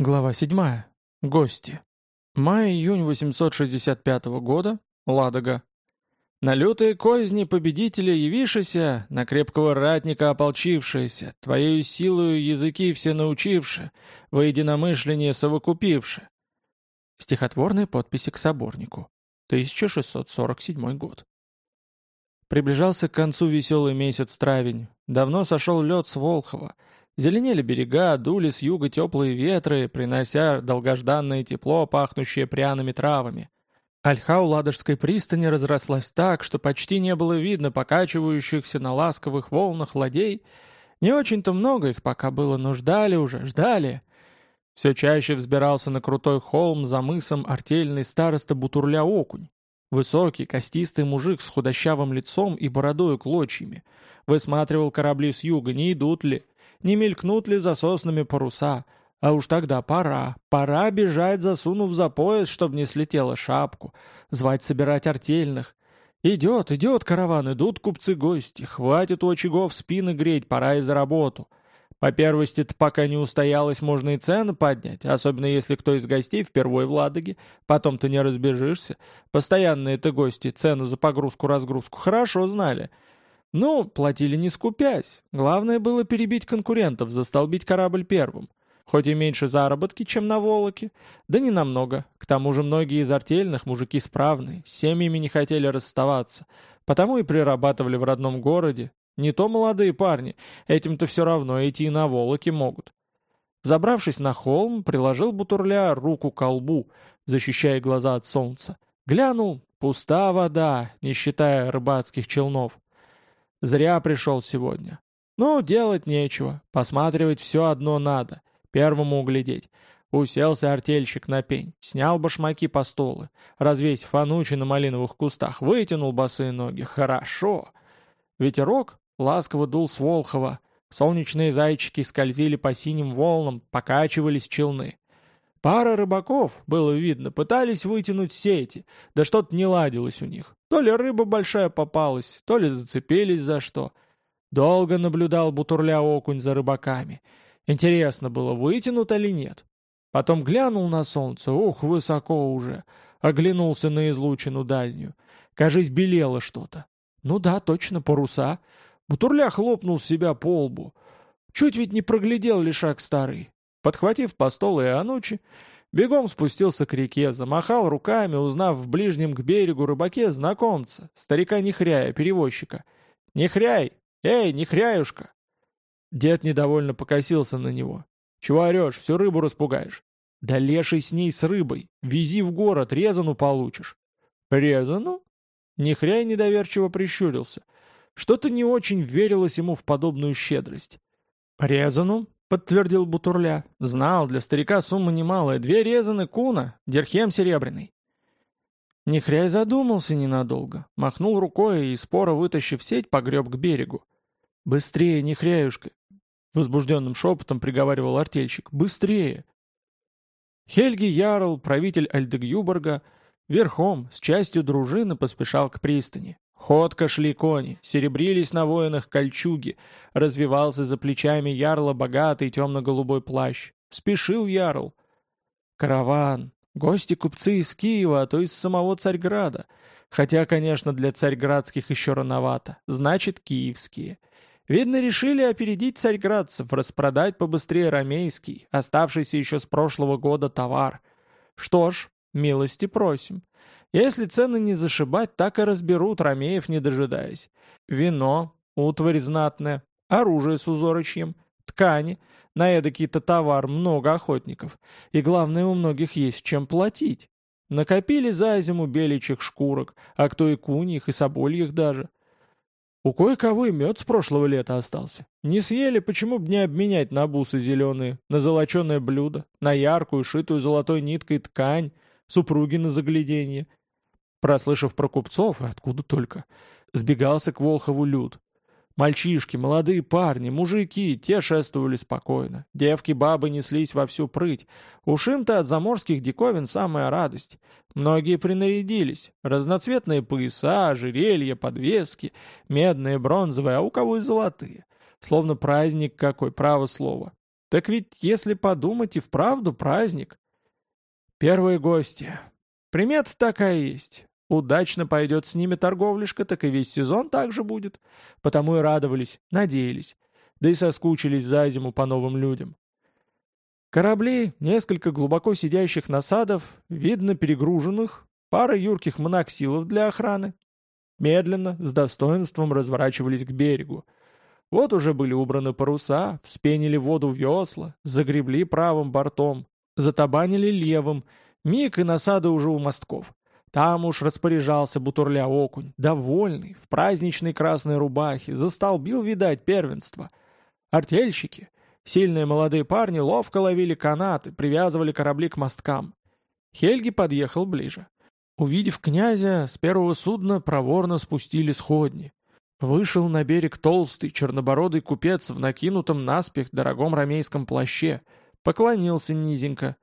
Глава 7. Гости. Май-июнь 865 года. Ладога. На лютые козни победителя явившися, на крепкого ратника ополчившиеся, твоею силою языки все научивши, во единомышление совокупивши. Стихотворные подписи к соборнику. 1647 год. Приближался к концу веселый месяц травень. Давно сошел лед с Волхова — Зеленели берега, дули с юга теплые ветры, принося долгожданное тепло, пахнущее пряными травами. Ольха у Ладожской пристани разрослась так, что почти не было видно покачивающихся на ласковых волнах ладей. Не очень-то много их пока было, но ждали уже, ждали. Все чаще взбирался на крутой холм за мысом артельный староста Бутурля Окунь. Высокий, костистый мужик с худощавым лицом и бородою клочьями. Высматривал корабли с юга, не идут ли, не мелькнут ли за соснами паруса. А уж тогда пора, пора бежать, засунув за пояс, чтобы не слетела шапку, звать собирать артельных. Идет, идет караван, идут купцы-гости, хватит у очагов спины греть, пора и за работу. По первости-то пока не устоялось, можно и цены поднять, особенно если кто из гостей впервой в Ладоге, потом ты не разбежишься. Постоянные-то гости цену за погрузку-разгрузку хорошо знали — ну, платили не скупясь. Главное было перебить конкурентов, застолбить корабль первым. Хоть и меньше заработки, чем на Волоке, да не намного. К тому же многие из артельных мужики справные, с семьями не хотели расставаться, потому и прирабатывали в родном городе. Не то молодые парни, этим-то все равно идти и на Волоке могут. Забравшись на холм, приложил Бутурля руку к колбу, защищая глаза от солнца. Глянул, пуста вода, не считая рыбацких челнов. Зря пришел сегодня. Ну, делать нечего. Посматривать все одно надо. Первому углядеть. Уселся артельщик на пень, снял башмаки по столы, развесив фанучи на малиновых кустах, вытянул босые ноги. Хорошо. Ветерок ласково дул с Волхова. Солнечные зайчики скользили по синим волнам, покачивались челны. Пара рыбаков, было видно, пытались вытянуть сети, да что-то не ладилось у них. То ли рыба большая попалась, то ли зацепились за что. Долго наблюдал Бутурля окунь за рыбаками. Интересно было, вытянут или нет. Потом глянул на солнце, ух, высоко уже. Оглянулся на излучину дальнюю. Кажись, белело что-то. Ну да, точно, паруса. Бутурля хлопнул себя по лбу. Чуть ведь не проглядел лишак старый. Подхватив постол и анучи, бегом спустился к реке, замахал руками, узнав в ближнем к берегу рыбаке знакомца, старика Нехряя, перевозчика. «Нехряй! Эй, Нехряюшка!» Дед недовольно покосился на него. «Чего орешь? Всю рыбу распугаешь». «Да леший с ней с рыбой. Вези в город, резану получишь». «Резану?» Нехряй недоверчиво прищурился. Что-то не очень верилось ему в подобную щедрость. «Резану?» — подтвердил Бутурля. «Знал, для старика сумма немалая. Две резаны куна, дерхем серебряный». Нехряй задумался ненадолго, махнул рукой и, споро вытащив сеть, погреб к берегу. «Быстрее, Нехряюшка!» — возбужденным шепотом приговаривал артельщик. «Быстрее!» Хельги Ярл, правитель Альдегюборга, верхом, с частью дружины поспешал к пристани. Ходко шли кони, серебрились на воинах кольчуги, развивался за плечами ярла богатый темно-голубой плащ. Спешил ярл. Караван, гости-купцы из Киева, а то из самого Царьграда. Хотя, конечно, для царьградских еще рановато. Значит, киевские. Видно, решили опередить царьградцев, распродать побыстрее ромейский, оставшийся еще с прошлого года товар. Что ж, милости просим. Если цены не зашибать, так и разберут, ромеев не дожидаясь. Вино, утварь знатная, оружие с узорочьем, ткани, на эдакий-то товар много охотников. И главное, у многих есть чем платить. Накопили за зиму беличьих шкурок, а кто и куньих, и собольих даже. У кое-кого и мед с прошлого лета остался. Не съели, почему бы не обменять на бусы зеленые, на золоченое блюдо, на яркую, шитую золотой ниткой ткань, супруги на загляденье, Прослышав про купцов, откуда только, сбегался к Волхову люд. Мальчишки, молодые парни, мужики, те шествовали спокойно. Девки-бабы неслись во всю прыть. Уж им-то от заморских диковин самая радость. Многие принарядились. Разноцветные пояса, ожерелья, подвески, медные, бронзовые, а у кого и золотые. Словно праздник какой, право слово. Так ведь, если подумать, и вправду праздник. Первые гости. Примета такая есть. Удачно пойдет с ними торговляшка, так и весь сезон так же будет. Потому и радовались, надеялись. Да и соскучились за зиму по новым людям. Корабли, несколько глубоко сидящих насадов, видно перегруженных, пара юрких моноксилов для охраны. Медленно, с достоинством разворачивались к берегу. Вот уже были убраны паруса, вспенили воду в весла, загребли правым бортом, затабанили левым, миг и насады уже у мостков. Там уж распоряжался Бутурля окунь, довольный, в праздничной красной рубахе, застолбил, видать, первенство. Артельщики, сильные молодые парни, ловко ловили канаты, привязывали корабли к мосткам. Хельги подъехал ближе. Увидев князя, с первого судна проворно спустили сходни. Вышел на берег толстый, чернобородый купец в накинутом наспех дорогом ромейском плаще, поклонился низенько.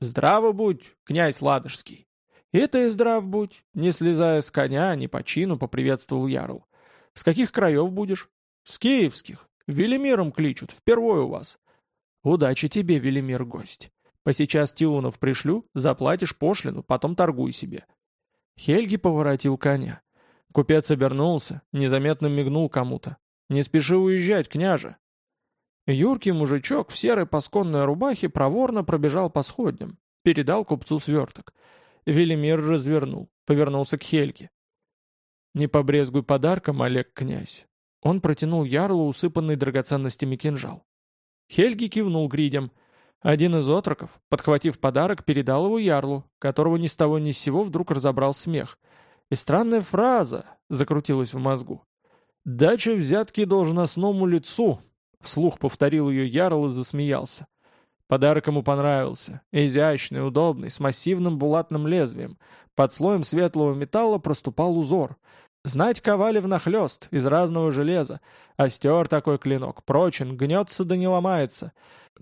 «Здраво будь, князь Ладожский!» «И ты здрав будь!» Не слезая с коня, не по чину, поприветствовал Ярл. «С каких краев будешь?» «С киевских. Велимиром кличут, впервой у вас». «Удачи тебе, Велимир, гость. Посейчас Тиунов пришлю, заплатишь пошлину, потом торгуй себе». Хельги поворотил коня. Купец обернулся, незаметно мигнул кому-то. «Не спеши уезжать, княже!» Юркий мужичок в серой пасконной рубахе проворно пробежал по сходням, передал купцу сверток. Велимир развернул, повернулся к Хельге. «Не побрезгуй подарком, Олег князь». Он протянул ярлу усыпанный драгоценностями кинжал. Хельги кивнул гридем. Один из отроков, подхватив подарок, передал его ярлу, которого ни с того ни с сего вдруг разобрал смех — и странная фраза закрутилась в мозгу. «Дача взятки должностному лицу», — вслух повторил ее Ярл и засмеялся. Подарок ему понравился. Изящный, удобный, с массивным булатным лезвием. Под слоем светлого металла проступал узор. Знать ковали внахлёст, из разного железа. Остер такой клинок, прочен, гнется да не ломается.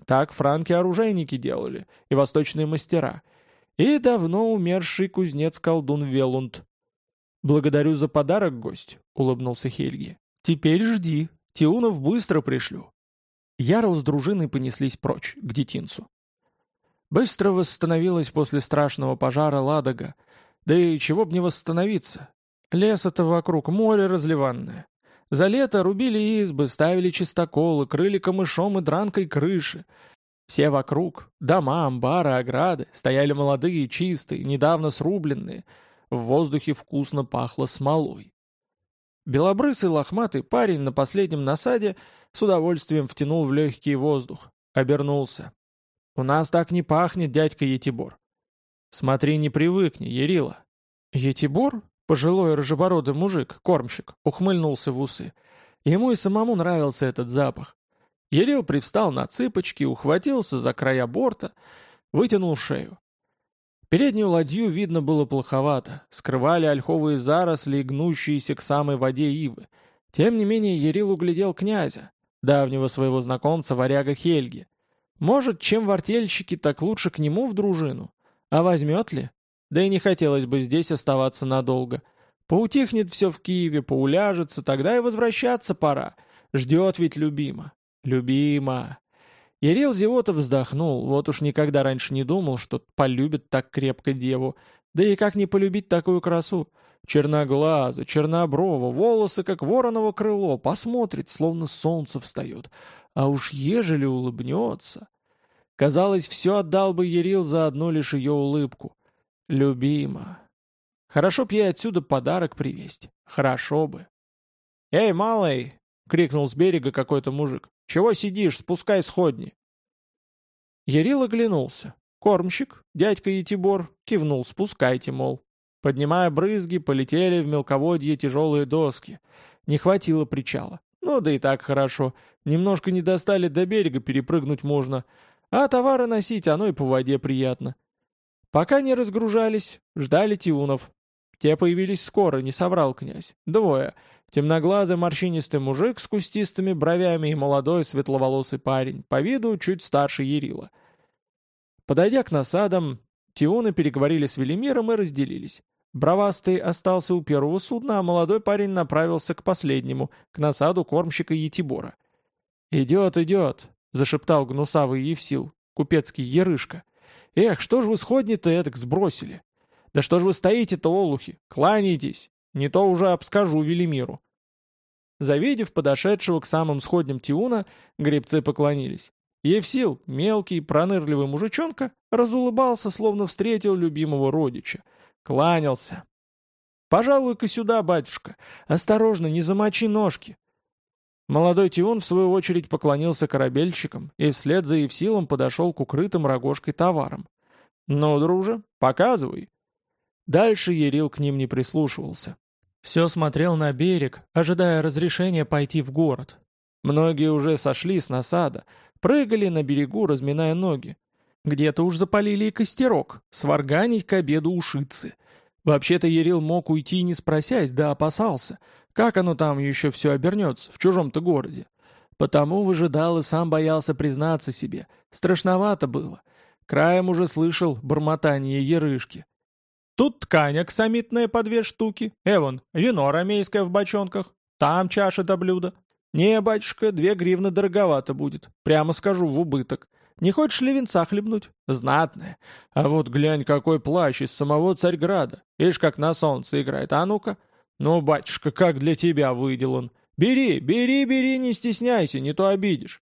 Так франки-оружейники делали, и восточные мастера. И давно умерший кузнец-колдун Велунд. «Благодарю за подарок, гость», — улыбнулся Хельги. «Теперь жди, Тиунов быстро пришлю». Ярл с дружиной понеслись прочь, к детинцу. Быстро восстановилась после страшного пожара Ладога. Да и чего б не восстановиться. Леса-то вокруг, море разливанное. За лето рубили избы, ставили чистоколы, крыли камышом и дранкой крыши. Все вокруг, дома, амбары, ограды, стояли молодые, чистые, недавно срубленные — в воздухе вкусно пахло смолой. Белобрысый лохматый парень на последнем насаде с удовольствием втянул в легкий воздух. Обернулся. «У нас так не пахнет, дядька Етибор». «Смотри, не привыкни, Ярила». Етибор, пожилой рыжебородый мужик, кормщик, ухмыльнулся в усы. Ему и самому нравился этот запах. Ярил привстал на цыпочки, ухватился за края борта, вытянул шею. Переднюю ладью видно было плоховато, скрывали ольховые заросли, гнущиеся к самой воде ивы. Тем не менее Ярил углядел князя, давнего своего знакомца варяга Хельги. Может, чем в артельщике, так лучше к нему в дружину. А возьмет ли? Да и не хотелось бы здесь оставаться надолго. Поутихнет все в Киеве, поуляжется, тогда и возвращаться пора. Ждет ведь любима. Любима. Ярил Зевота вздохнул, вот уж никогда раньше не думал, что полюбит так крепко деву. Да и как не полюбить такую красу? Черноглаза, черноброва, волосы, как вороново крыло, посмотрит, словно солнце встает. А уж ежели улыбнется... Казалось, все отдал бы Ярил за одну лишь ее улыбку. Любима. Хорошо б ей отсюда подарок привезть. Хорошо бы. «Эй, малый!» — крикнул с берега какой-то мужик. Чего сидишь? Спускай сходни!» Ярил оглянулся. Кормщик, дядька Етибор, кивнул «спускайте», мол. Поднимая брызги, полетели в мелководье тяжелые доски. Не хватило причала. Ну да и так хорошо. Немножко не достали до берега, перепрыгнуть можно. А товары носить, оно и по воде приятно. Пока не разгружались, ждали тиунов. Те появились скоро, не соврал князь. Двое. Темноглазый морщинистый мужик с кустистыми бровями и молодой светловолосый парень, по виду чуть старше Ярила. Подойдя к насадам, Тионы переговорили с Велимиром и разделились. Бравастый остался у первого судна, а молодой парень направился к последнему, к насаду кормщика Етибора. «Идет, идет!» — зашептал гнусавый Евсил, купецкий Ерышка. «Эх, что ж вы сходни-то этак сбросили? Да что ж вы стоите-то, олухи? Кланяйтесь! Не то уже обскажу Велимиру». Завидев подошедшего к самым сходням Тиуна, гребцы поклонились. Евсил, мелкий, пронырливый мужичонка, разулыбался, словно встретил любимого родича. Кланялся. «Пожалуй-ка сюда, батюшка. Осторожно, не замочи ножки. Молодой Тиун, в свою очередь, поклонился корабельщикам и вслед за Евсилом подошел к укрытым рогожкой товарам. «Ну, друже, показывай». Дальше Ерил к ним не прислушивался. Все смотрел на берег, ожидая разрешения пойти в город. Многие уже сошли с насада, прыгали на берегу, разминая ноги. Где-то уж запалили и костерок, сварганить к обеду ушицы. Вообще-то Ерил мог уйти не спросясь, да опасался — как оно там еще все обернется, в чужом-то городе? Потому выжидал и сам боялся признаться себе. Страшновато было. Краем уже слышал бормотание ерышки. Тут ткань оксамитная по две штуки. Эвон, вино ромейское в бочонках. Там чаша до блюда. Не, батюшка, две гривны дороговато будет. Прямо скажу, в убыток. Не хочешь ли венца хлебнуть? Знатное. А вот глянь, какой плащ из самого Царьграда. Ишь, как на солнце играет. А ну-ка. «Ну, батюшка, как для тебя выделан! Бери, бери, бери, не стесняйся, не то обидишь!»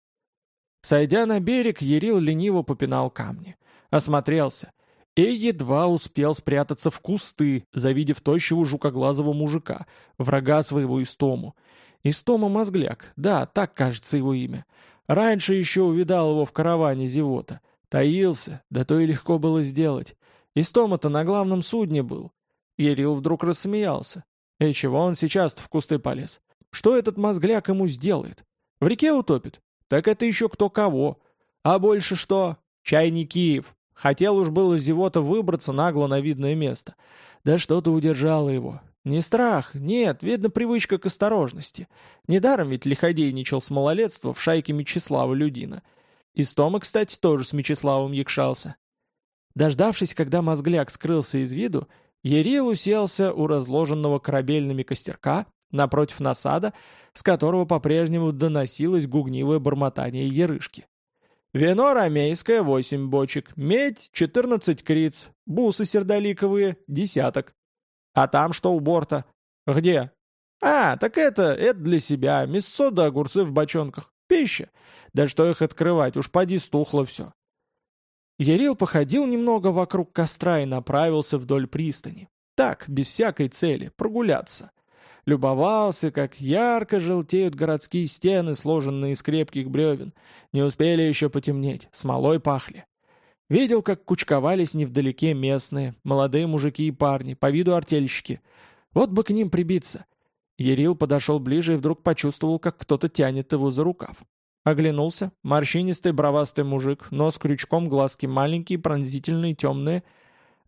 Сойдя на берег, Ерил лениво попинал камни. Осмотрелся. И едва успел спрятаться в кусты, завидев тощего жукоглазого мужика, врага своего Истому. Истома Мозгляк, да, так кажется его имя. Раньше еще увидал его в караване Зевота. Таился, да то и легко было сделать. Истома-то на главном судне был. Ерил вдруг рассмеялся. И чего он сейчас в кусты полез? Что этот мозгляк ему сделает? В реке утопит? Так это еще кто кого. А больше что? Чай не Киев. Хотел уж было зевота выбраться нагло на видное место. Да что-то удержало его. Не страх, нет, видно привычка к осторожности. Недаром ведь лиходейничал с малолетства в шайке Мечислава Людина. И Стома, кстати, тоже с Мечиславом якшался. Дождавшись, когда мозгляк скрылся из виду, Ерил уселся у разложенного корабельными костерка напротив насада, с которого по-прежнему доносилось гугнивое бормотание ерышки. «Вино ромейское — восемь бочек, медь — четырнадцать криц, бусы сердоликовые — десяток. А там что у борта? Где? А, так это, это для себя, мясо да огурцы в бочонках. Пища. Да что их открывать, уж поди стухло все. Ярил походил немного вокруг костра и направился вдоль пристани. Так, без всякой цели, прогуляться. Любовался, как ярко желтеют городские стены, сложенные из крепких бревен. Не успели еще потемнеть, смолой пахли. Видел, как кучковались невдалеке местные, молодые мужики и парни, по виду артельщики. Вот бы к ним прибиться. Ярил подошел ближе и вдруг почувствовал, как кто-то тянет его за рукав. Оглянулся. Морщинистый бровастый мужик, нос крючком, глазки маленькие, пронзительные, темные.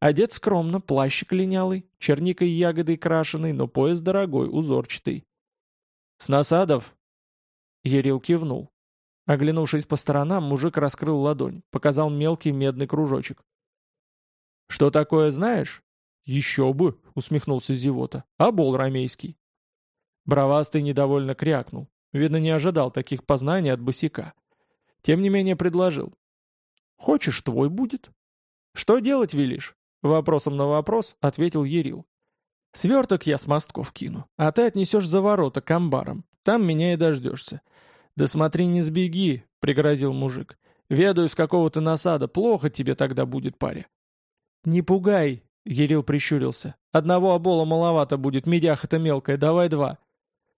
Одет скромно, плащик линялый, черникой ягодой крашеный, но пояс дорогой, узорчатый. «С насадов?» Ерил кивнул. Оглянувшись по сторонам, мужик раскрыл ладонь, показал мелкий медный кружочек. «Что такое, знаешь?» «Еще бы!» — усмехнулся Зевота. «Обол рамейский». Бровастый недовольно крякнул. Видно, не ожидал таких познаний от босика. Тем не менее предложил. «Хочешь, твой будет?» «Что делать велишь?» Вопросом на вопрос ответил Ерил. «Сверток я с мостков кину, а ты отнесешь за ворота к амбарам. Там меня и дождешься». «Да смотри, не сбеги», — пригрозил мужик. «Ведаю, с какого-то насада, плохо тебе тогда будет, паря». «Не пугай», — Ерил прищурился. «Одного обола маловато будет, медяха-то мелкая, давай два».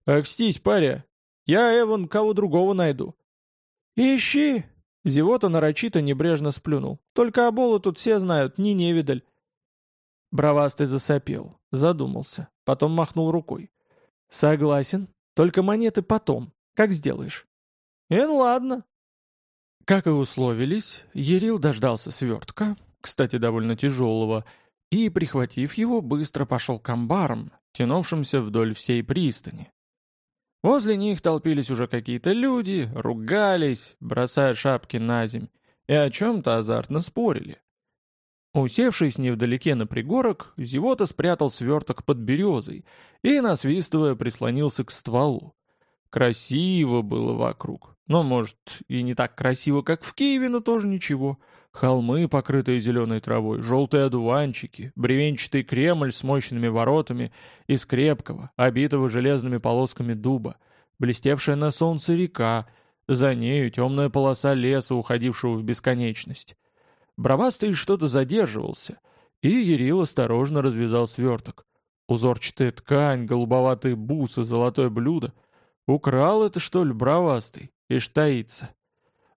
«Акстись, паря, я, Эван, кого другого найду». «Ищи!» Зевота нарочито небрежно сплюнул. «Только оболы тут все знают, ни невидаль». Бровастый засопел, задумался, потом махнул рукой. «Согласен, только монеты потом. Как сделаешь?» «Эн, ладно». Как и условились, Ерил дождался свертка, кстати, довольно тяжелого, и, прихватив его, быстро пошел к амбарам, тянувшимся вдоль всей пристани. Возле них толпились уже какие-то люди, ругались, бросая шапки на земь, и о чем-то азартно спорили. Усевшись невдалеке на пригорок, Зевота спрятал сверток под березой и, насвистывая, прислонился к стволу. Красиво было вокруг. Но, может, и не так красиво, как в Киеве, но тоже ничего. Холмы, покрытые зеленой травой, желтые одуванчики, бревенчатый Кремль с мощными воротами из крепкого, обитого железными полосками дуба, блестевшая на солнце река, за нею темная полоса леса, уходившего в бесконечность. Бравастый что-то задерживался, и Ерил осторожно развязал сверток. Узорчатая ткань, голубоватые бусы, золотое блюдо. Украл это, что ли, бравастый? И таится.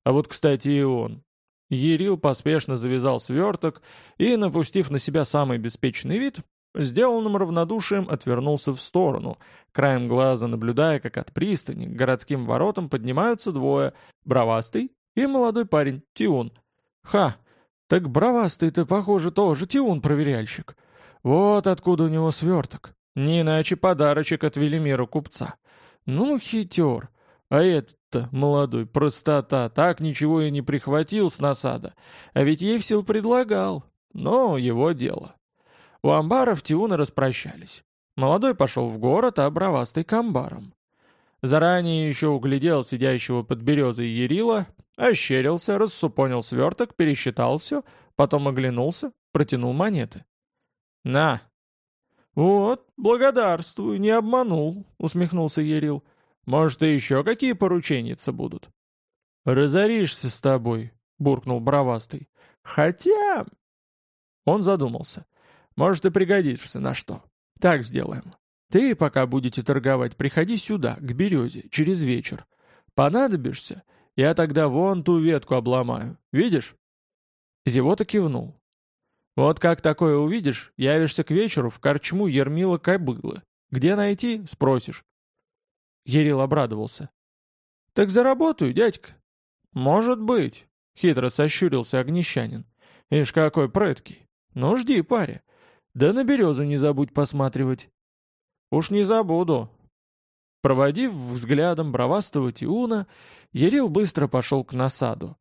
А вот, кстати, и он. Ерил поспешно завязал сверток и, напустив на себя самый беспечный вид, сделанным равнодушием отвернулся в сторону, краем глаза наблюдая, как от пристани к городским воротам поднимаются двое, бравастый и молодой парень, Тиун. Ха, так бравастый-то, похоже, тоже Тиун-проверяльщик. Вот откуда у него сверток. Не иначе подарочек от Велимира купца. Ну, хитер. А этот-то, молодой, простота, так ничего и не прихватил с насада. А ведь ей сил предлагал. Но его дело. У амбаров Тиуна распрощались. Молодой пошел в город, а бравастый к амбарам. Заранее еще углядел сидящего под березой Ярила, ощерился, рассупонил сверток, пересчитал все, потом оглянулся, протянул монеты. «На!» «Вот, благодарствую, не обманул», — усмехнулся Ерил. «Может, и еще какие порученицы будут?» «Разоришься с тобой», — буркнул бравастый. «Хотя...» Он задумался. «Может, и пригодишься на что. Так сделаем. Ты, пока будете торговать, приходи сюда, к березе, через вечер. Понадобишься, я тогда вон ту ветку обломаю. Видишь?» Зевота кивнул. Вот как такое увидишь, явишься к вечеру в корчму Ермила Кобылы. Где найти, спросишь. Ерил обрадовался. «Так заработаю, дядька». «Может быть», — хитро сощурился огнещанин. «Ишь, какой прыткий. Ну, жди, паря. Да на березу не забудь посматривать». «Уж не забуду». Проводив взглядом бровастого Тиуна, Ерил быстро пошел к насаду.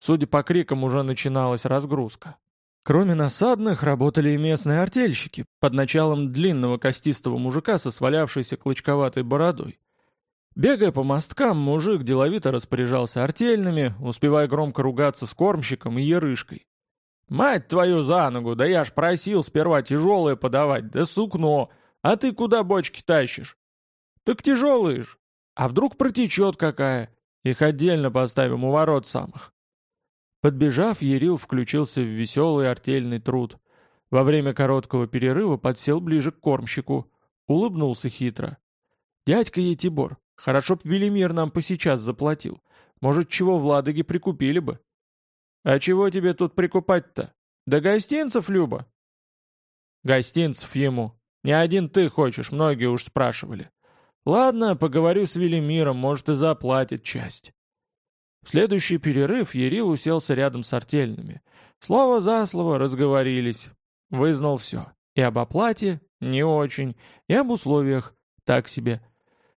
Судя по крикам, уже начиналась разгрузка. Кроме насадных, работали и местные артельщики, под началом длинного костистого мужика со свалявшейся клочковатой бородой. Бегая по мосткам, мужик деловито распоряжался артельными, успевая громко ругаться с кормщиком и ерышкой. «Мать твою за ногу, да я ж просил сперва тяжелое подавать, да сукно, а ты куда бочки тащишь?» «Так тяжелые ж, а вдруг протечет какая? Их отдельно поставим у ворот самых». Подбежав, Ерил включился в веселый артельный труд. Во время короткого перерыва подсел ближе к кормщику. Улыбнулся хитро. «Дядька Етибор, хорошо б Велимир нам посейчас заплатил. Может, чего в Ладоге прикупили бы?» «А чего тебе тут прикупать-то? Да гостинцев, Люба!» «Гостинцев ему. Не один ты хочешь, многие уж спрашивали. Ладно, поговорю с Велимиром, может, и заплатит часть». В следующий перерыв Ерил уселся рядом с артельными. Слово за слово разговорились. Вызнал все. И об оплате — не очень, и об условиях — так себе.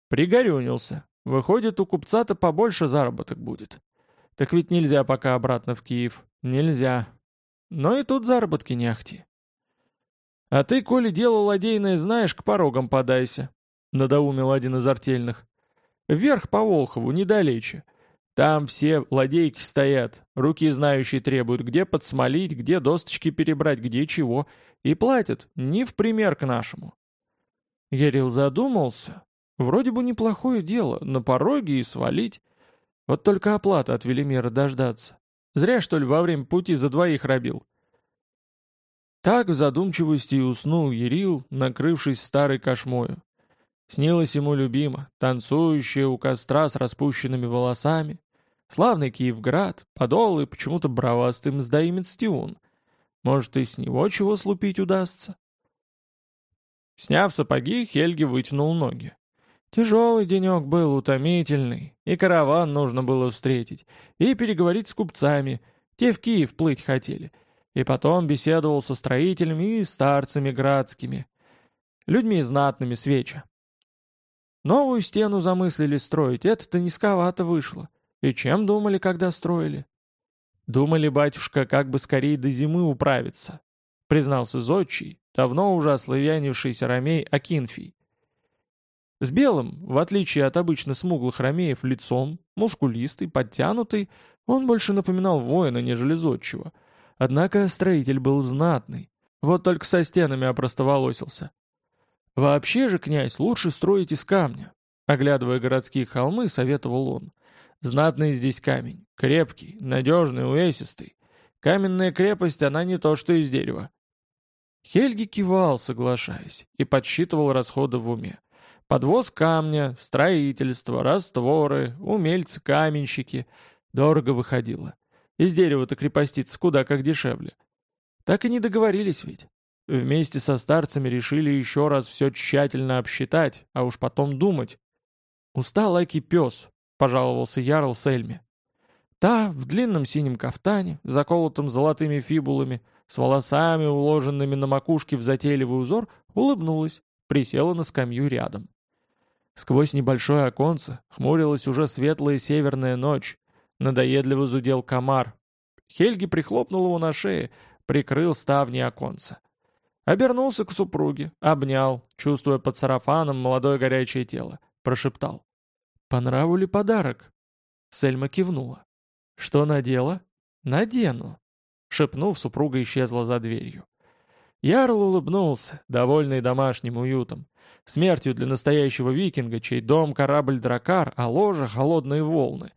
Пригорюнился. Выходит, у купца-то побольше заработок будет. Так ведь нельзя пока обратно в Киев. Нельзя. Но и тут заработки не ахти. «А ты, коли дело ладейное знаешь, к порогам подайся», — надоумил один из артельных. «Вверх по Волхову, недалече. Там все ладейки стоят, руки знающие требуют, где подсмолить, где досточки перебрать, где чего, и платят, не в пример к нашему. Ярил задумался. Вроде бы неплохое дело, на пороге и свалить. Вот только оплата от Велимира дождаться. Зря, что ли, во время пути за двоих робил. Так в задумчивости и уснул Ярил, накрывшись старой кошмою. Снилось ему любимо, танцующая у костра с распущенными волосами, Славный Киевград, подол и почему-то бравастый мздоимец Тиун. Может, и с него чего слупить удастся? Сняв сапоги, Хельги вытянул ноги. Тяжелый денек был, утомительный, и караван нужно было встретить, и переговорить с купцами, те в Киев плыть хотели, и потом беседовал со строителями и старцами градскими, людьми знатными свеча. Новую стену замыслили строить, это-то низковато вышло. И чем думали, когда строили? Думали, батюшка, как бы скорее до зимы управиться, признался зодчий, давно уже ославянившийся ромей Акинфий. С белым, в отличие от обычно смуглых ромеев, лицом, мускулистый, подтянутый, он больше напоминал воина, нежели зодчего. Однако строитель был знатный. Вот только со стенами опростоволосился. Вообще же, князь, лучше строить из камня. Оглядывая городские холмы, советовал он. Знатный здесь камень. Крепкий, надежный, увесистый. Каменная крепость, она не то что из дерева. Хельги кивал, соглашаясь, и подсчитывал расходы в уме. Подвоз камня, строительство, растворы, умельцы-каменщики. Дорого выходило. Из дерева-то крепоститься куда как дешевле. Так и не договорились ведь. Вместе со старцами решили еще раз все тщательно обсчитать, а уж потом думать. «Устал Аки пес», — пожаловался Ярл Сельме. Та, в длинном синем кафтане, заколотом золотыми фибулами, с волосами, уложенными на макушке в затейливый узор, улыбнулась, присела на скамью рядом. Сквозь небольшое оконце хмурилась уже светлая северная ночь. Надоедливо зудел комар. Хельги прихлопнул его на шее, прикрыл ставни оконца. Обернулся к супруге, обнял, чувствуя под сарафаном молодое горячее тело. Прошептал. «По ли подарок?» Сельма кивнула. «Что надела?» «Надену». Шепнув, супруга исчезла за дверью. Ярл улыбнулся, довольный домашним уютом. Смертью для настоящего викинга, чей дом корабль дракар, а ложа холодные волны.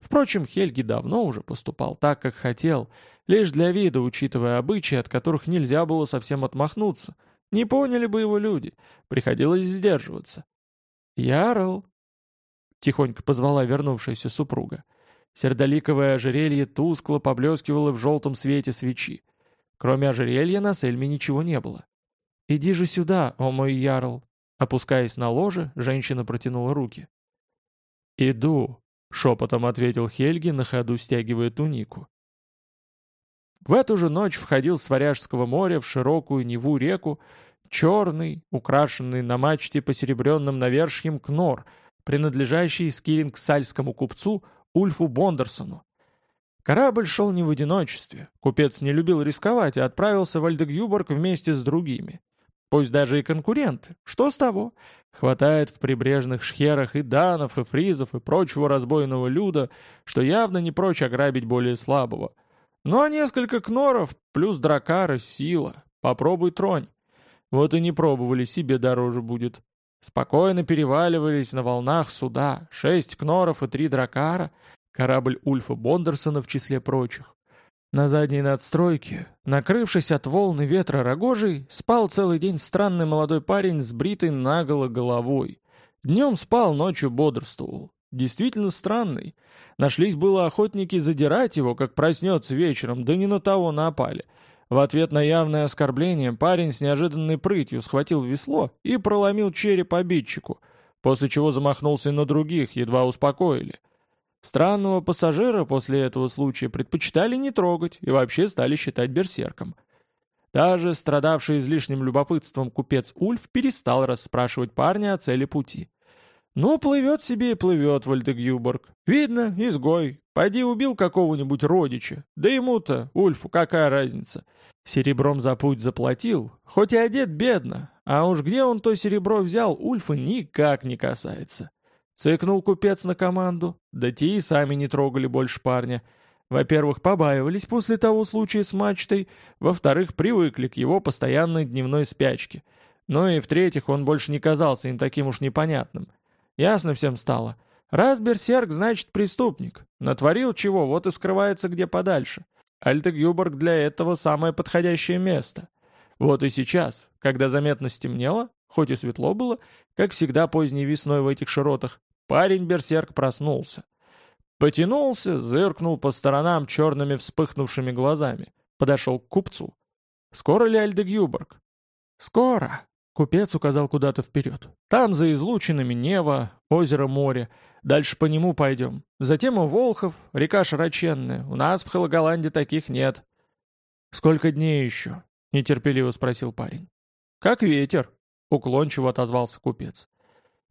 Впрочем, Хельги давно уже поступал так, как хотел, лишь для вида, учитывая обычаи, от которых нельзя было совсем отмахнуться. Не поняли бы его люди, приходилось сдерживаться. «Ярл!» — тихонько позвала вернувшаяся супруга. Сердоликовое ожерелье тускло поблескивало в желтом свете свечи. Кроме ожерелья на Сельме ничего не было. «Иди же сюда, о мой ярл!» Опускаясь на ложе, женщина протянула руки. «Иду», — шепотом ответил Хельги, на ходу стягивая тунику. В эту же ночь входил с Варяжского моря в широкую Неву реку черный, украшенный на мачте посеребренным навершьем кнор, принадлежащий скирингсальскому купцу Ульфу Бондерсону. Корабль шел не в одиночестве. Купец не любил рисковать и отправился в Альдегюборг вместе с другими. Пусть даже и конкуренты. Что с того? Хватает в прибрежных шхерах и данов, и фризов, и прочего разбойного люда, что явно не прочь ограбить более слабого. Ну а несколько кноров плюс дракары — сила. Попробуй тронь. Вот и не пробовали, себе дороже будет. Спокойно переваливались на волнах суда. Шесть кноров и три дракара — Корабль Ульфа Бондерсона в числе прочих. На задней надстройке, накрывшись от волны ветра рогожей, спал целый день странный молодой парень с бритой наголо головой. Днем спал, ночью бодрствовал. Действительно странный. Нашлись было охотники задирать его, как проснется вечером, да не на того напали. В ответ на явное оскорбление парень с неожиданной прытью схватил весло и проломил череп обидчику, после чего замахнулся на других, едва успокоили. Странного пассажира после этого случая предпочитали не трогать и вообще стали считать берсерком. Даже страдавший излишним любопытством купец Ульф перестал расспрашивать парня о цели пути. Ну, плывет себе и плывет Вальдегюборг. Видно, изгой. Пойди убил какого-нибудь родича. Да ему-то, Ульфу, какая разница? Серебром за путь заплатил, хоть и одет бедно. А уж где он то серебро взял, Ульфа никак не касается. Цыкнул купец на команду, да те и сами не трогали больше парня. Во-первых, побаивались после того случая с мачтой, во-вторых, привыкли к его постоянной дневной спячке. Ну и в-третьих, он больше не казался им таким уж непонятным. Ясно всем стало. Раз берсерк, значит преступник. Натворил чего, вот и скрывается где подальше. Альтегюборг для этого самое подходящее место. Вот и сейчас, когда заметно стемнело, хоть и светло было, как всегда поздней весной в этих широтах, парень-берсерк проснулся. Потянулся, зыркнул по сторонам черными вспыхнувшими глазами. Подошел к купцу. «Скоро ли Альдегюборг?» «Скоро», — купец указал куда-то вперед. «Там за излучинами Нева, озеро, море. Дальше по нему пойдем. Затем у Волхов, река широченная. У нас в Хологоланде таких нет». «Сколько дней еще?» — нетерпеливо спросил парень. «Как ветер», — уклончиво отозвался купец.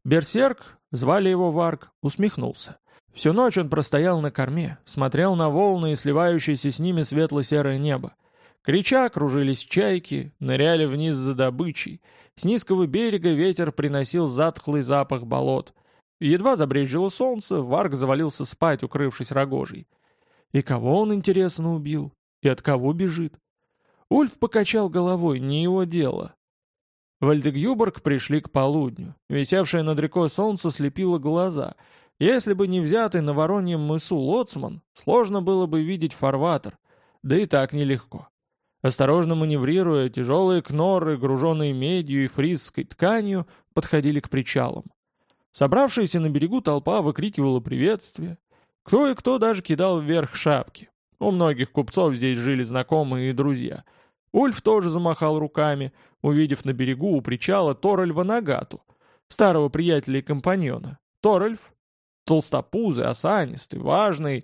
Берсерк, звали его Варк, усмехнулся. Всю ночь он простоял на корме, смотрел на волны и сливающееся с ними светло-серое небо. Крича кружились чайки, ныряли вниз за добычей. С низкого берега ветер приносил затхлый запах болот. Едва забрежило солнце, Варг завалился спать, укрывшись рогожей. И кого он, интересно, убил? И от кого бежит? Ульф покачал головой, не его дело. В Альдегюборг пришли к полудню. Висевшее над рекой солнце слепило глаза. Если бы не взятый на Вороньем мысу лоцман, сложно было бы видеть фарватер. Да и так нелегко. Осторожно маневрируя, тяжелые кноры, груженные медью и фризской тканью, подходили к причалам. Собравшаяся на берегу толпа выкрикивала приветствия. Кто и кто даже кидал вверх шапки. У многих купцов здесь жили знакомые и друзья. Ульф тоже замахал руками, увидев на берегу у причала Торальва Нагату, старого приятеля и компаньона. Торальф, толстопузый, осанистый, важный,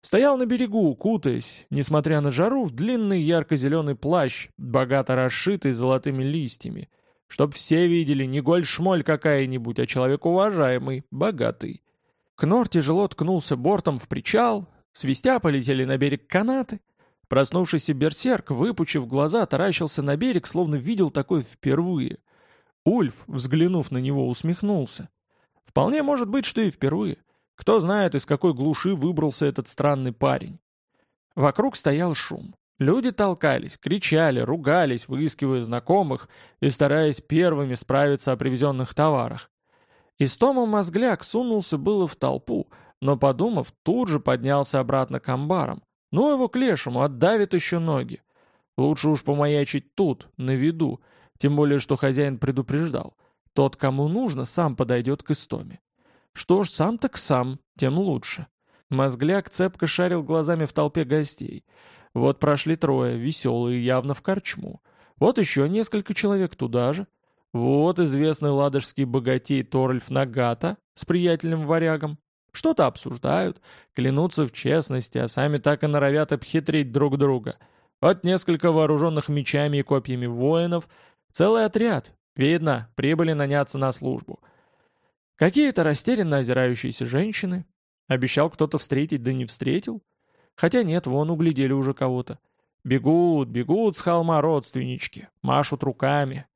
Стоял на берегу, кутаясь, несмотря на жару, в длинный ярко-зеленый плащ, богато расшитый золотыми листьями, чтоб все видели не голь-шмоль какая-нибудь, а человек уважаемый, богатый. Кнор тяжело ткнулся бортом в причал, свистя полетели на берег канаты. Проснувшийся берсерк, выпучив глаза, таращился на берег, словно видел такое впервые. Ульф, взглянув на него, усмехнулся. Вполне может быть, что и впервые. Кто знает, из какой глуши выбрался этот странный парень. Вокруг стоял шум. Люди толкались, кричали, ругались, выискивая знакомых и стараясь первыми справиться о привезенных товарах. Истома мозгляк сунулся было в толпу, но, подумав, тут же поднялся обратно к амбарам. Ну его к лешему, отдавит еще ноги. Лучше уж помаячить тут, на виду, тем более, что хозяин предупреждал. Тот, кому нужно, сам подойдет к Истоме. Что ж, сам так сам, тем лучше. Мозгляк цепко шарил глазами в толпе гостей. Вот прошли трое, веселые, явно в корчму. Вот еще несколько человек туда же. Вот известный ладожский богатей Торальф Нагата с приятелем-варягом. Что-то обсуждают, клянутся в честности, а сами так и норовят обхитрить друг друга. Вот несколько вооруженных мечами и копьями воинов. Целый отряд. Видно, прибыли наняться на службу. Какие-то растерянно озирающиеся женщины. Обещал кто-то встретить, да не встретил. Хотя нет, вон углядели уже кого-то. Бегут, бегут с холма родственнички, машут руками.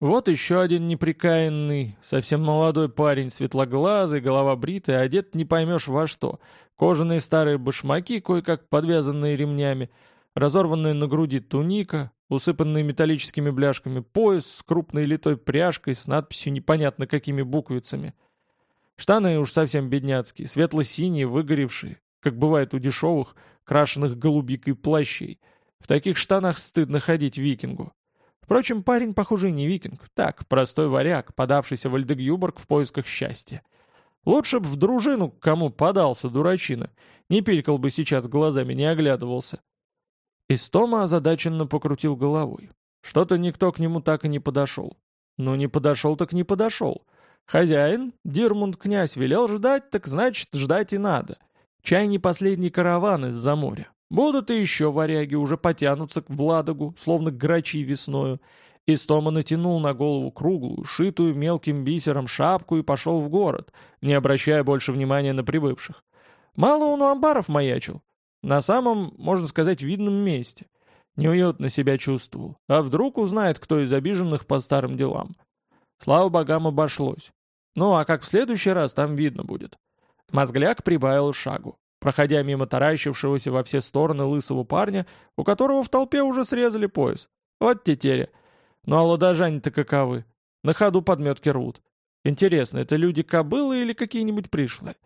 Вот еще один неприкаянный, совсем молодой парень, светлоглазый, голова бритая, одет не поймешь во что. Кожаные старые башмаки, кое-как подвязанные ремнями, разорванная на груди туника, усыпанный металлическими бляшками пояс с крупной литой пряжкой с надписью непонятно какими буквицами — Штаны уж совсем бедняцкие, светло-синие, выгоревшие, как бывает у дешевых, крашеных голубикой плащей. В таких штанах стыдно ходить викингу. Впрочем, парень, похоже, не викинг. Так, простой варяг, подавшийся в Альдегюборг в поисках счастья. Лучше б в дружину к кому подался, дурачина. Не пилькал бы сейчас глазами, не оглядывался. Истома озадаченно покрутил головой. Что-то никто к нему так и не подошел. Ну, не подошел так не подошел. Хозяин, Дирмунд князь, велел ждать, так значит, ждать и надо. Чай не последний караван из-за моря. Будут и еще варяги, уже потянутся в Ладогу, словно грачи весною. Истома натянул на голову круглую, шитую мелким бисером шапку и пошел в город, не обращая больше внимания на прибывших. Мало он у амбаров маячил. На самом, можно сказать, видном месте. Неуютно себя чувствовал. А вдруг узнает, кто из обиженных по старым делам. Слава богам, обошлось. Ну а как в следующий раз, там видно будет. Мозгляк прибавил шагу, проходя мимо таращившегося во все стороны лысого парня, у которого в толпе уже срезали пояс. Вот тетеря. Ну а ладожане-то каковы? На ходу подметки рвут. Интересно, это люди-кобылы или какие-нибудь пришлые?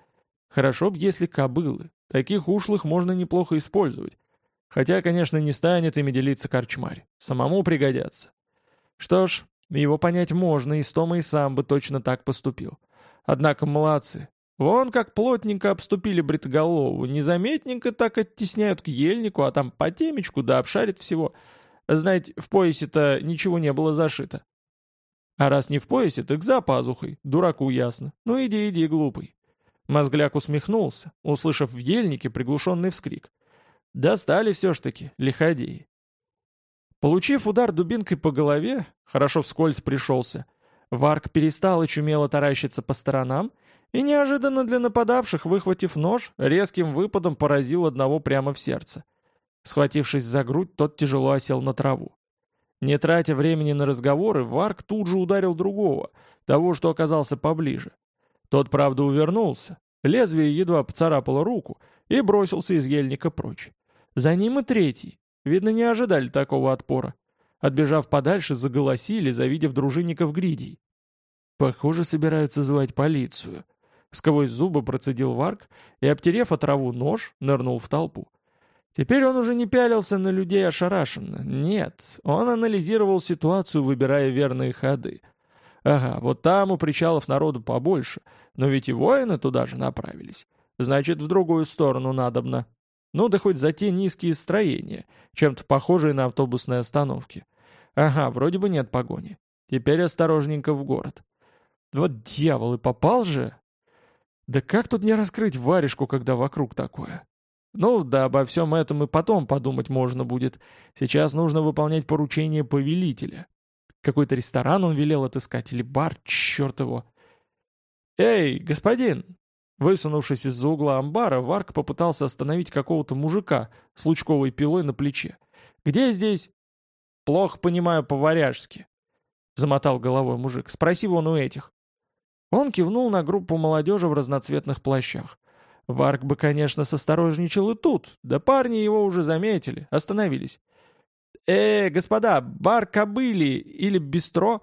Хорошо б, если кобылы. Таких ушлых можно неплохо использовать. Хотя, конечно, не станет ими делиться корчмарь. Самому пригодятся. Что ж, его понять можно, и Стома и сам бы точно так поступил. Однако молодцы. Вон как плотненько обступили бритоголову, незаметненько так оттесняют к ельнику, а там по темечку да обшарит всего. Знаете, в поясе-то ничего не было зашито. А раз не в поясе, так за пазухой, дураку ясно. Ну иди, иди, глупый. Мозгляк усмехнулся, услышав в ельнике приглушенный вскрик. Достали все ж таки, лиходеи. Получив удар дубинкой по голове, хорошо вскользь пришелся, Варк перестал очумело таращиться по сторонам и неожиданно для нападавших, выхватив нож, резким выпадом поразил одного прямо в сердце. Схватившись за грудь, тот тяжело осел на траву. Не тратя времени на разговоры, Варк тут же ударил другого, того, что оказался поближе. Тот, правда, увернулся. Лезвие едва поцарапало руку и бросился из ельника прочь. За ним и третий. Видно, не ожидали такого отпора. Отбежав подальше, заголосили, завидев дружинников гридей. Похоже, собираются звать полицию. Сквозь зубы процедил Варк и, обтерев от траву нож, нырнул в толпу. Теперь он уже не пялился на людей ошарашенно. Нет, он анализировал ситуацию, выбирая верные ходы. Ага, вот там у причалов народу побольше, но ведь и воины туда же направились. Значит, в другую сторону надобно. Ну да хоть за те низкие строения, чем-то похожие на автобусные остановки. Ага, вроде бы нет погони. Теперь осторожненько в город. Вот дьявол, и попал же! Да как тут не раскрыть варежку, когда вокруг такое? Ну, да обо всем этом и потом подумать можно будет. Сейчас нужно выполнять поручение повелителя. Какой-то ресторан он велел отыскать, или бар, черт его. «Эй, господин!» Высунувшись из-за угла амбара, Варк попытался остановить какого-то мужика с лучковой пилой на плече. «Где здесь?» «Плохо понимаю по-варяжски», — замотал головой мужик. «Спроси вон у этих». Он кивнул на группу молодежи в разноцветных плащах. Варк бы, конечно, состорожничал и тут, да парни его уже заметили, остановились. «Э, господа, бар кобыли или бистро?»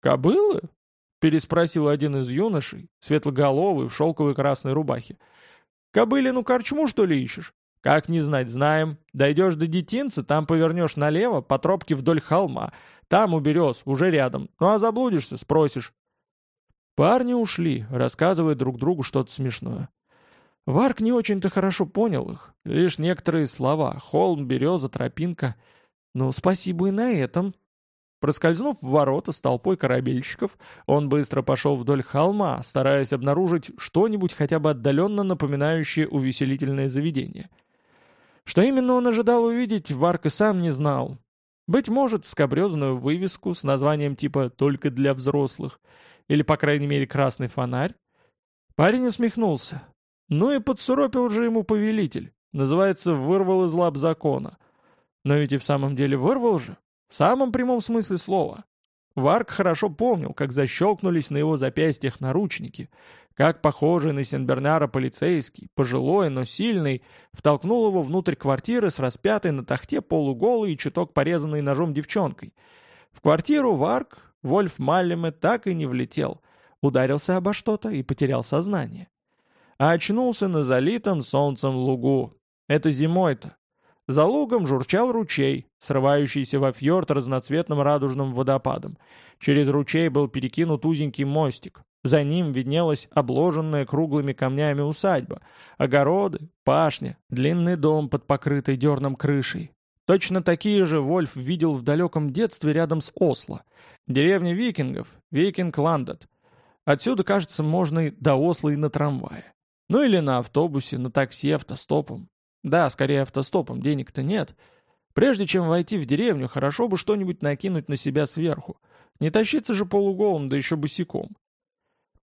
«Кобылы?» — переспросил один из юношей, светлоголовый, в шелковой красной рубахе. «Кобылину корчму, что ли, ищешь?» «Как не знать, знаем. Дойдешь до детинца, там повернешь налево, по тропке вдоль холма. Там у берез, уже рядом. Ну а заблудишься, спросишь». Парни ушли, рассказывая друг другу что-то смешное. Варк не очень-то хорошо понял их, лишь некоторые слова — холм, береза, тропинка. Ну, спасибо и на этом. Проскользнув в ворота с толпой корабельщиков, он быстро пошел вдоль холма, стараясь обнаружить что-нибудь хотя бы отдаленно напоминающее увеселительное заведение. Что именно он ожидал увидеть, Варк и сам не знал. Быть может, скобрезную вывеску с названием типа «Только для взрослых» или, по крайней мере, «Красный фонарь». Парень усмехнулся. Ну и подсуропил же ему повелитель. Называется «вырвал из лап закона». Но ведь и в самом деле вырвал же. В самом прямом смысле слова. Варк хорошо помнил, как защелкнулись на его запястьях наручники, как похожий на Сенбернара полицейский, пожилой, но сильный, втолкнул его внутрь квартиры с распятой на тахте полуголой и чуток порезанной ножом девчонкой. В квартиру Варк, Вольф Маллеме, так и не влетел, ударился обо что-то и потерял сознание а очнулся на залитом солнцем лугу. Это зимой-то. За лугом журчал ручей, срывающийся во фьорд разноцветным радужным водопадом. Через ручей был перекинут узенький мостик. За ним виднелась обложенная круглыми камнями усадьба, огороды, пашня, длинный дом под покрытой дерном крышей. Точно такие же Вольф видел в далеком детстве рядом с Осло. Деревня викингов, Викинг-Ландет. Отсюда, кажется, можно и до Осло и на трамвае. Ну или на автобусе, на такси, автостопом. Да, скорее автостопом, денег-то нет. Прежде чем войти в деревню, хорошо бы что-нибудь накинуть на себя сверху. Не тащиться же полуголым, да еще босиком.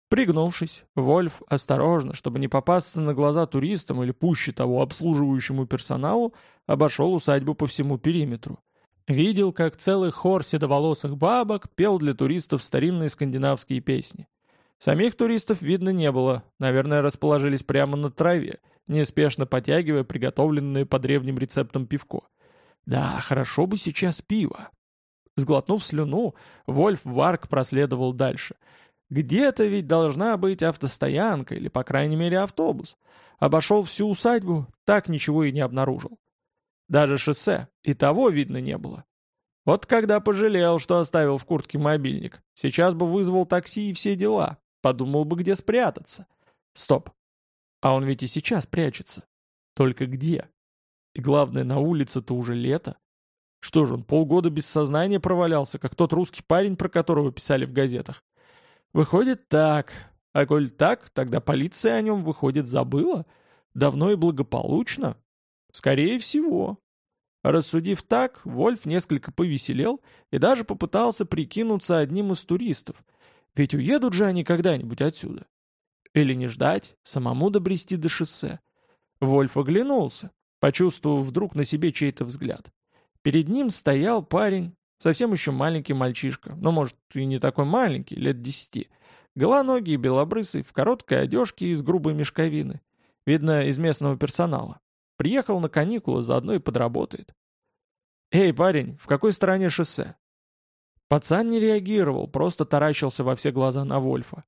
Пригнувшись, Вольф осторожно, чтобы не попасться на глаза туристам или пуще того обслуживающему персоналу, обошел усадьбу по всему периметру. Видел, как целый хор седоволосых бабок пел для туристов старинные скандинавские песни. Самих туристов видно не было, наверное, расположились прямо на траве, неспешно потягивая приготовленное по древним рецептам пивко. Да, хорошо бы сейчас пиво. Сглотнув слюну, Вольф Варк проследовал дальше. Где-то ведь должна быть автостоянка или, по крайней мере, автобус. Обошел всю усадьбу, так ничего и не обнаружил. Даже шоссе, и того видно не было. Вот когда пожалел, что оставил в куртке мобильник. Сейчас бы вызвал такси и все дела. Подумал бы, где спрятаться. Стоп. А он ведь и сейчас прячется. Только где? И главное, на улице-то уже лето. Что же, он полгода без сознания провалялся, как тот русский парень, про которого писали в газетах. Выходит так. А коль так, тогда полиция о нем, выходит, забыла? Давно и благополучно? Скорее всего. Рассудив так, Вольф несколько повеселел и даже попытался прикинуться одним из туристов, ведь уедут же они когда-нибудь отсюда. Или не ждать, самому добрести до шоссе. Вольф оглянулся. почувствовав вдруг на себе чей-то взгляд. Перед ним стоял парень, совсем еще маленький мальчишка, но, может, и не такой маленький, лет десяти, голоногий, белобрысый, в короткой одежке из грубой мешковины. Видно, из местного персонала. Приехал на каникулы, заодно и подработает. «Эй, парень, в какой стороне шоссе?» Пацан не реагировал, просто таращился во все глаза на Вольфа.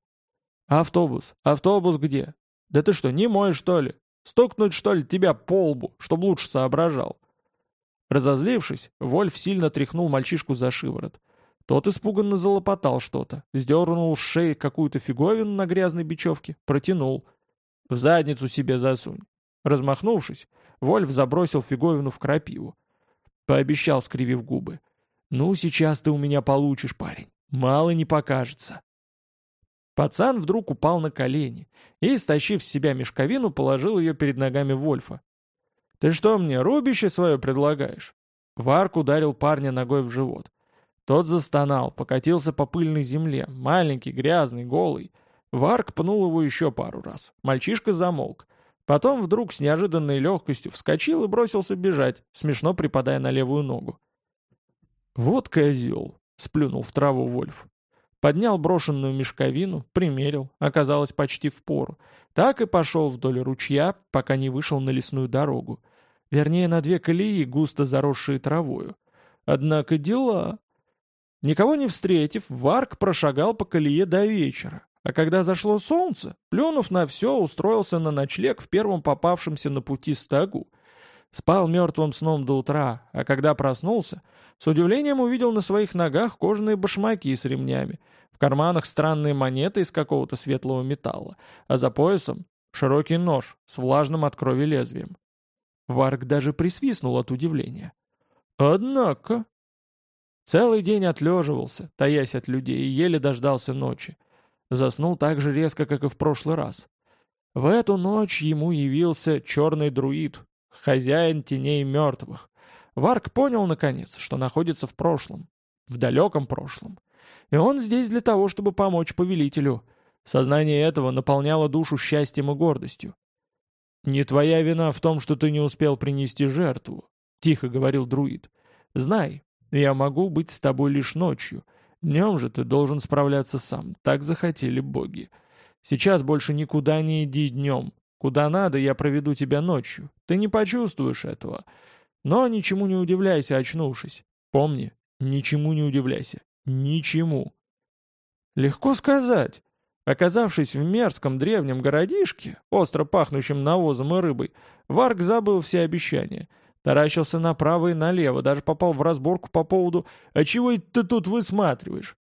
«Автобус? Автобус где? Да ты что, не мой, что ли? Стукнуть, что ли, тебя по лбу, чтоб лучше соображал?» Разозлившись, Вольф сильно тряхнул мальчишку за шиворот. Тот испуганно залопотал что-то, сдернул с шеи какую-то фиговину на грязной бечевке, протянул. «В задницу себе засунь». Размахнувшись, Вольф забросил фиговину в крапиву. Пообещал, скривив губы. «Ну, сейчас ты у меня получишь, парень. Мало не покажется». Пацан вдруг упал на колени и, стащив с себя мешковину, положил ее перед ногами Вольфа. «Ты что мне, рубище свое предлагаешь?» Варк ударил парня ногой в живот. Тот застонал, покатился по пыльной земле, маленький, грязный, голый. Варк пнул его еще пару раз. Мальчишка замолк. Потом вдруг с неожиданной легкостью вскочил и бросился бежать, смешно припадая на левую ногу. «Вот козел!» — сплюнул в траву Вольф. Поднял брошенную мешковину, примерил, оказалось почти в пору. Так и пошел вдоль ручья, пока не вышел на лесную дорогу. Вернее, на две колеи, густо заросшие травою. Однако дела... Никого не встретив, Варк прошагал по колее до вечера. А когда зашло солнце, плюнув на все, устроился на ночлег в первом попавшемся на пути стагу. Спал мертвым сном до утра, а когда проснулся, с удивлением увидел на своих ногах кожаные башмаки с ремнями, в карманах странные монеты из какого-то светлого металла, а за поясом широкий нож с влажным от крови лезвием. Варк даже присвистнул от удивления. «Однако...» Целый день отлеживался, таясь от людей, и еле дождался ночи. Заснул так же резко, как и в прошлый раз. В эту ночь ему явился черный друид, хозяин теней мертвых. Варк понял, наконец, что находится в прошлом, в далеком прошлом. И он здесь для того, чтобы помочь повелителю. Сознание этого наполняло душу счастьем и гордостью. «Не твоя вина в том, что ты не успел принести жертву», — тихо говорил друид. «Знай, я могу быть с тобой лишь ночью, Днем же ты должен справляться сам, так захотели боги. Сейчас больше никуда не иди днем. Куда надо, я проведу тебя ночью. Ты не почувствуешь этого. Но ничему не удивляйся, очнувшись. Помни, ничему не удивляйся. Ничему. Легко сказать. Оказавшись в мерзком древнем городишке, остро пахнущем навозом и рыбой, Варк забыл все обещания — Таращился направо и налево, даже попал в разборку по поводу «А чего ты тут высматриваешь?»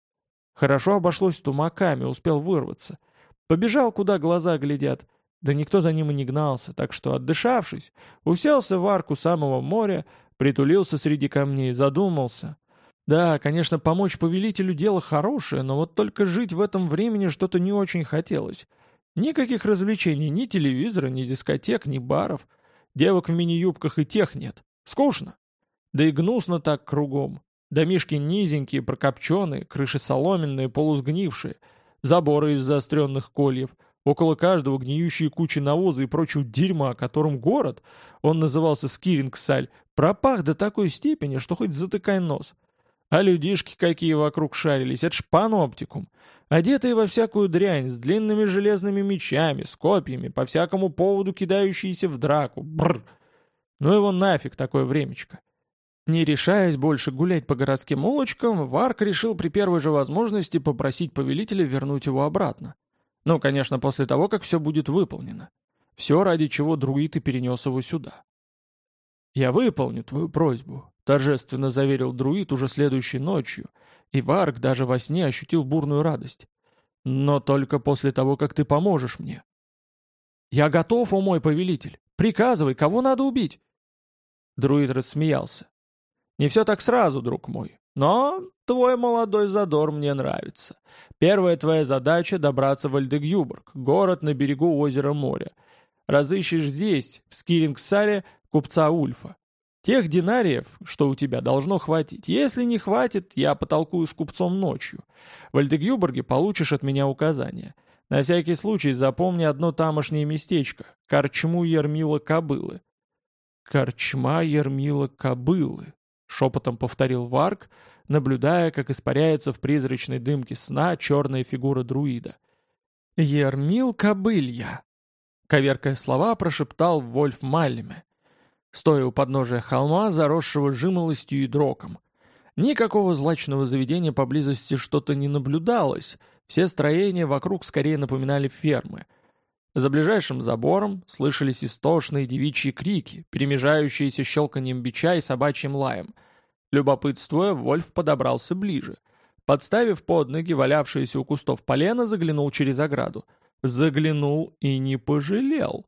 Хорошо обошлось тумаками, успел вырваться. Побежал, куда глаза глядят. Да никто за ним и не гнался, так что, отдышавшись, уселся в арку самого моря, притулился среди камней, задумался. Да, конечно, помочь повелителю дело хорошее, но вот только жить в этом времени что-то не очень хотелось. Никаких развлечений, ни телевизора, ни дискотек, ни баров — Девок в мини-юбках и тех нет. Скучно. Да и гнусно так кругом. Домишки низенькие, прокопченые, крыши соломенные, полусгнившие, заборы из заостренных кольев, около каждого гниющие кучи навоза и прочего дерьма, которым город, он назывался Скирингсаль, пропах до такой степени, что хоть затыкай нос. А людишки какие вокруг шарились, это ж паноптикум. Одетые во всякую дрянь, с длинными железными мечами, с копьями, по всякому поводу кидающиеся в драку. Бррр! Ну его нафиг такое времечко. Не решаясь больше гулять по городским улочкам, Варк решил при первой же возможности попросить повелителя вернуть его обратно. Ну, конечно, после того, как все будет выполнено. Все, ради чего друид и перенес его сюда. «Я выполню твою просьбу», — торжественно заверил друид уже следующей ночью, и Варк даже во сне ощутил бурную радость. «Но только после того, как ты поможешь мне». «Я готов, о мой повелитель! Приказывай, кого надо убить!» Друид рассмеялся. «Не все так сразу, друг мой, но твой молодой задор мне нравится. Первая твоя задача — добраться в Альдегюборг, город на берегу озера моря. Разыщешь здесь, в Скирингсаре, купца Ульфа. Тех динариев, что у тебя, должно хватить. Если не хватит, я потолкую с купцом ночью. В Альдегюборге получишь от меня указания. На всякий случай запомни одно тамошнее местечко — корчму Ермила Кобылы. «Корчма Ермила Кобылы», — шепотом повторил Варк, наблюдая, как испаряется в призрачной дымке сна черная фигура друида. «Ермил Кобылья», — коверкая слова, прошептал Вольф Мальме, стоя у подножия холма, заросшего жимолостью и дроком. Никакого злачного заведения поблизости что-то не наблюдалось, все строения вокруг скорее напоминали фермы. За ближайшим забором слышались истошные девичьи крики, перемежающиеся щелканием бича и собачьим лаем. Любопытствуя, Вольф подобрался ближе. Подставив под ноги валявшиеся у кустов полена, заглянул через ограду. Заглянул и не пожалел.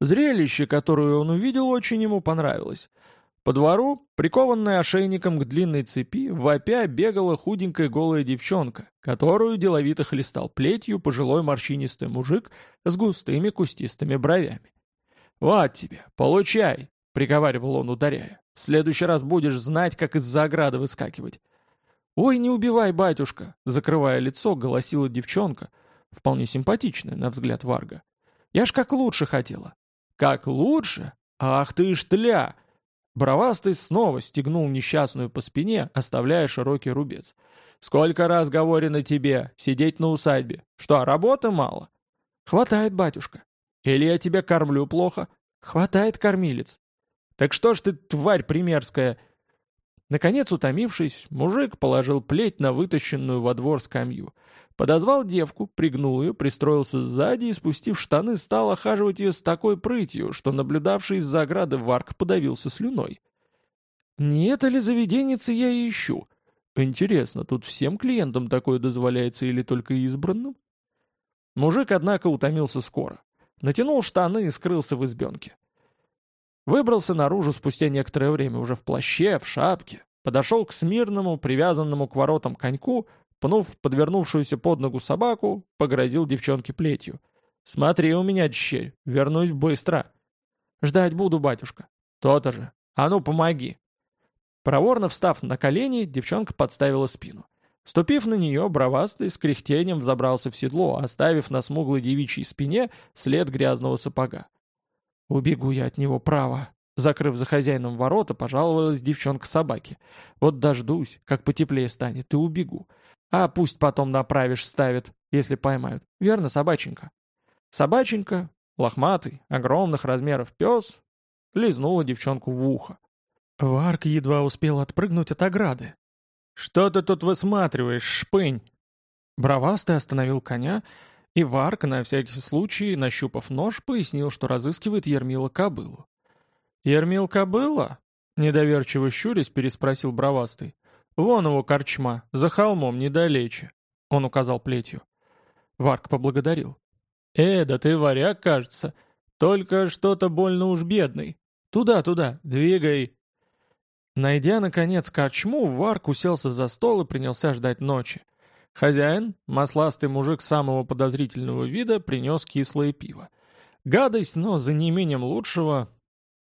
Зрелище, которое он увидел, очень ему понравилось. По двору, прикованная ошейником к длинной цепи, вопя бегала худенькая голая девчонка, которую деловито хлестал плетью пожилой морщинистый мужик с густыми кустистыми бровями. «Вот тебе, получай!» — приговаривал он, ударяя. «В следующий раз будешь знать, как из-за ограды выскакивать». «Ой, не убивай, батюшка!» — закрывая лицо, голосила девчонка, вполне симпатичная, на взгляд Варга. «Я ж как лучше хотела». «Как лучше? Ах ты ж тля!» Бровастый снова стегнул несчастную по спине, оставляя широкий рубец. «Сколько раз говорено тебе сидеть на усадьбе? Что, работы мало?» «Хватает, батюшка». «Или я тебя кормлю плохо?» «Хватает, кормилец». «Так что ж ты, тварь примерская?» Наконец, утомившись, мужик положил плеть на вытащенную во двор скамью. Подозвал девку, пригнул ее, пристроился сзади и, спустив штаны, стал охаживать ее с такой прытью, что наблюдавший из-за ограды Варк подавился слюной. «Не это ли заведенница я ищу? Интересно, тут всем клиентам такое дозволяется или только избранным?» Мужик, однако, утомился скоро. Натянул штаны и скрылся в избенке. Выбрался наружу спустя некоторое время уже в плаще, в шапке, подошел к смирному, привязанному к воротам коньку, Пнув подвернувшуюся под ногу собаку, погрозил девчонке плетью. «Смотри у меня, дщерь, вернусь быстро». «Ждать буду, батюшка». «То-то же. А ну, помоги». Проворно встав на колени, девчонка подставила спину. Ступив на нее, бровастый с кряхтением взобрался в седло, оставив на смуглой девичьей спине след грязного сапога. «Убегу я от него, право!» Закрыв за хозяином ворота, пожаловалась девчонка собаке. «Вот дождусь, как потеплее станет, и убегу. А пусть потом направишь ставит, если поймают. Верно, собаченька? Собаченька, лохматый, огромных размеров пес, лизнула девчонку в ухо. Варк едва успел отпрыгнуть от ограды. «Что ты тут высматриваешь, шпынь?» Бровастый остановил коня, и Варк, на всякий случай, нащупав нож, пояснил, что разыскивает Ермила Кобылу. «Ермил Кобыла?» — недоверчиво щурясь переспросил Бровастый. «Вон его корчма, за холмом, недалече», — он указал плетью. Варк поблагодарил. «Э, да ты варяг, кажется. Только что-то больно уж бедный. Туда, туда, двигай». Найдя, наконец, корчму, Варк уселся за стол и принялся ждать ночи. Хозяин, масластый мужик самого подозрительного вида, принес кислое пиво. Гадость, но за неимением лучшего,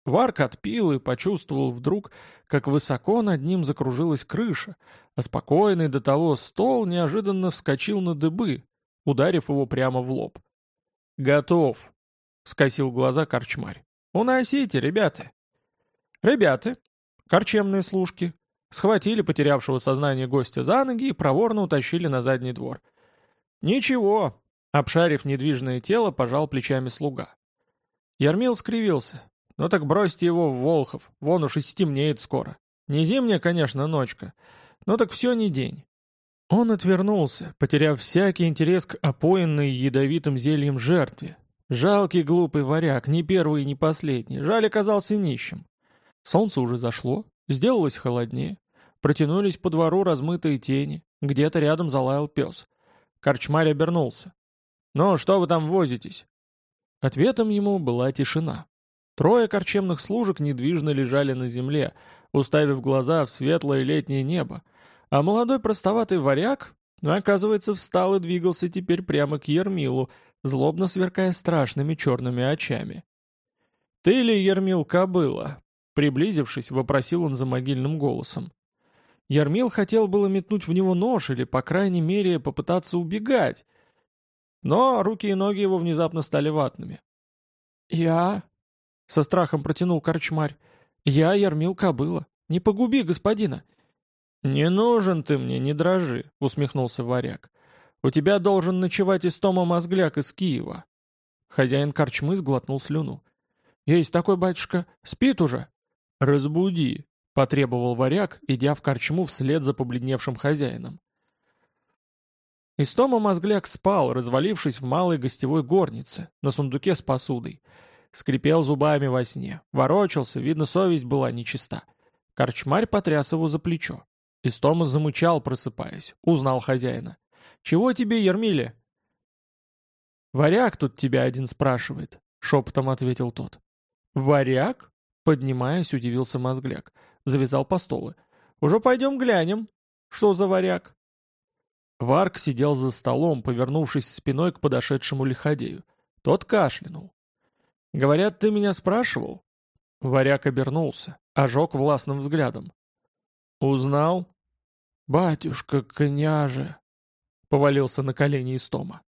Варк отпил и почувствовал вдруг, как высоко над ним закружилась крыша, а спокойный до того стол неожиданно вскочил на дыбы, ударив его прямо в лоб. «Готов!» — скосил глаза корчмарь. «Уносите, ребята!» Ребята, корчемные служки, схватили потерявшего сознание гостя за ноги и проворно утащили на задний двор. «Ничего!» — обшарив недвижное тело, пожал плечами слуга. Ярмил скривился. Ну так бросьте его в Волхов, вон уж и стемнеет скоро. Не зимняя, конечно, ночка, но так все не день. Он отвернулся, потеряв всякий интерес к опоенной ядовитым зельем жертве. Жалкий глупый варяг, ни первый, ни последний, жаль оказался нищим. Солнце уже зашло, сделалось холоднее. Протянулись по двору размытые тени, где-то рядом залаял пес. Корчмарь обернулся. «Ну, что вы там возитесь?» Ответом ему была тишина. Трое корчемных служек недвижно лежали на земле, уставив глаза в светлое летнее небо, а молодой простоватый варяг, оказывается, встал и двигался теперь прямо к Ермилу, злобно сверкая страшными черными очами. «Ты ли, Ермил, кобыла?» Приблизившись, вопросил он за могильным голосом. Ермил хотел было метнуть в него нож или, по крайней мере, попытаться убегать, но руки и ноги его внезапно стали ватными. «Я...» со страхом протянул корчмарь. «Я Ермил Кобыла. Не погуби господина!» «Не нужен ты мне, не дрожи», — усмехнулся варяг. «У тебя должен ночевать Истома Мозгляк из Киева». Хозяин корчмы сглотнул слюну. «Есть такой батюшка, спит уже?» «Разбуди», — потребовал варяг, идя в корчму вслед за побледневшим хозяином. Истома Мозгляк спал, развалившись в малой гостевой горнице, на сундуке с посудой. Скрипел зубами во сне, ворочался, видно, совесть была нечиста. Корчмарь потряс его за плечо. Истома замычал, просыпаясь, узнал хозяина. «Чего тебе, Ермиле?» «Варяг тут тебя один спрашивает», — шепотом ответил тот. «Варяг?» — поднимаясь, удивился мозгляк. Завязал по столы. «Уже пойдем глянем. Что за варяг?» Варк сидел за столом, повернувшись спиной к подошедшему лиходею. Тот кашлянул. «Говорят, ты меня спрашивал?» Варяг обернулся, ожег властным взглядом. «Узнал?» «Батюшка, княже!» — повалился на колени Истома.